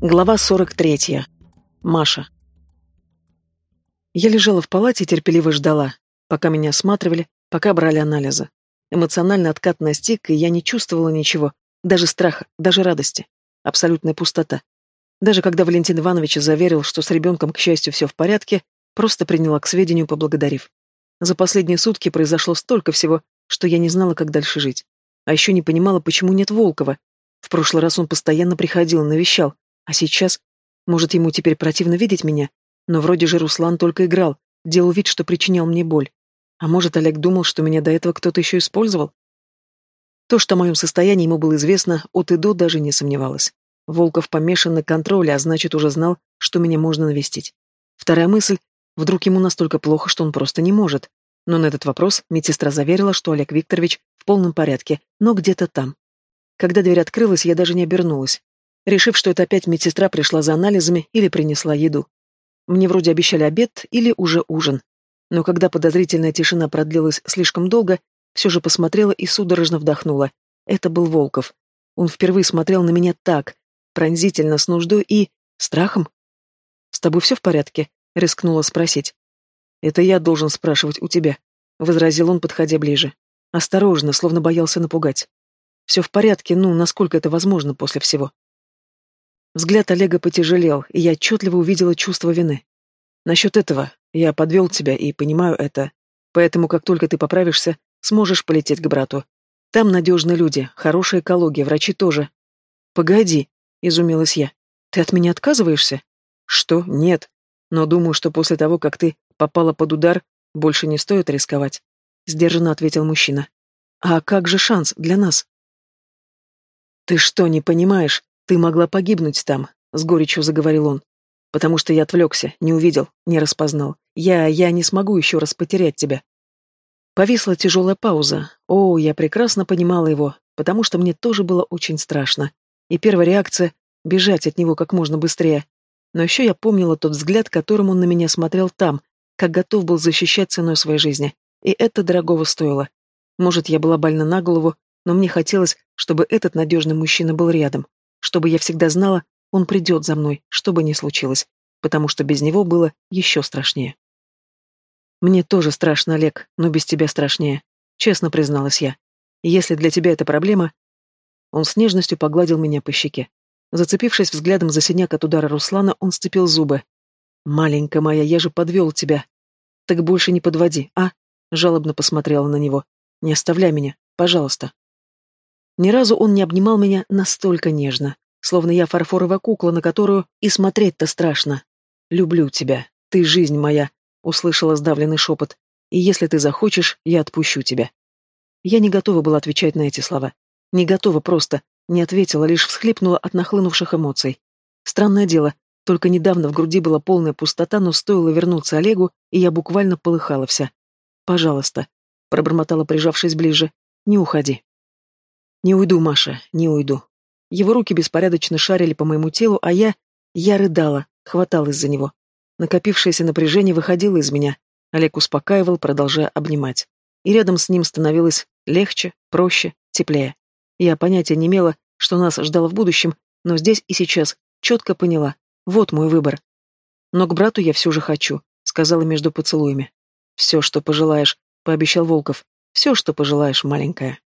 Глава 43. Маша. Я лежала в палате и терпеливо ждала, пока меня осматривали, пока брали анализы. Эмоционально откат настиг, и я не чувствовала ничего, даже страха, даже радости. Абсолютная пустота. Даже когда Валентин Иванович заверил, что с ребенком, к счастью, все в порядке, просто приняла к сведению, поблагодарив. За последние сутки произошло столько всего, что я не знала, как дальше жить. А еще не понимала, почему нет Волкова. В прошлый раз он постоянно приходил, навещал, а сейчас? Может, ему теперь противно видеть меня? Но вроде же Руслан только играл, делал вид, что причинял мне боль. А может, Олег думал, что меня до этого кто-то еще использовал? То, что о моем состоянии ему было известно, от и до даже не сомневалась. Волков помешан на контроле, а значит, уже знал, что меня можно навестить. Вторая мысль — вдруг ему настолько плохо, что он просто не может. Но на этот вопрос медсестра заверила, что Олег Викторович в полном порядке, но где-то там. Когда дверь открылась, я даже не обернулась решив, что это опять медсестра пришла за анализами или принесла еду. Мне вроде обещали обед или уже ужин. Но когда подозрительная тишина продлилась слишком долго, все же посмотрела и судорожно вдохнула. Это был Волков. Он впервые смотрел на меня так, пронзительно, с нуждой и... страхом. «С тобой все в порядке?» — рискнула спросить. «Это я должен спрашивать у тебя», — возразил он, подходя ближе. Осторожно, словно боялся напугать. «Все в порядке, ну, насколько это возможно после всего?» Взгляд Олега потяжелел, и я отчетливо увидела чувство вины. Насчет этого я подвел тебя и понимаю это. Поэтому, как только ты поправишься, сможешь полететь к брату. Там надежные люди, хорошая экология, врачи тоже. Погоди, изумилась я. Ты от меня отказываешься? Что? Нет. Но думаю, что после того, как ты попала под удар, больше не стоит рисковать. Сдержанно ответил мужчина. А как же шанс для нас? Ты что, не понимаешь? «Ты могла погибнуть там», — с горечью заговорил он. «Потому что я отвлекся, не увидел, не распознал. Я, я не смогу еще раз потерять тебя». Повисла тяжелая пауза. О, я прекрасно понимала его, потому что мне тоже было очень страшно. И первая реакция — бежать от него как можно быстрее. Но еще я помнила тот взгляд, которым он на меня смотрел там, как готов был защищать ценой своей жизни. И это дорогого стоило. Может, я была больна на голову, но мне хотелось, чтобы этот надежный мужчина был рядом чтобы я всегда знала, он придет за мной, что бы ни случилось, потому что без него было еще страшнее. «Мне тоже страшно, Олег, но без тебя страшнее», — честно призналась я. «Если для тебя это проблема...» Он с нежностью погладил меня по щеке. Зацепившись взглядом за синяк от удара Руслана, он сцепил зубы. «Маленькая моя, я же подвел тебя». «Так больше не подводи, а?» — жалобно посмотрела на него. «Не оставляй меня, пожалуйста». Ни разу он не обнимал меня настолько нежно, словно я фарфоровая кукла, на которую и смотреть-то страшно. «Люблю тебя, ты жизнь моя», — услышала сдавленный шепот. «И если ты захочешь, я отпущу тебя». Я не готова была отвечать на эти слова. Не готова просто, не ответила, лишь всхлипнула от нахлынувших эмоций. Странное дело, только недавно в груди была полная пустота, но стоило вернуться Олегу, и я буквально полыхала вся. «Пожалуйста», — пробормотала, прижавшись ближе, — «не уходи». Не уйду, Маша, не уйду. Его руки беспорядочно шарили по моему телу, а я... Я рыдала, хваталась за него. Накопившееся напряжение выходило из меня. Олег успокаивал, продолжая обнимать. И рядом с ним становилось легче, проще, теплее. Я понятия не имела, что нас ждало в будущем, но здесь и сейчас четко поняла. Вот мой выбор. Но к брату я все же хочу, сказала между поцелуями. Все, что пожелаешь, пообещал Волков. Все, что пожелаешь, маленькая.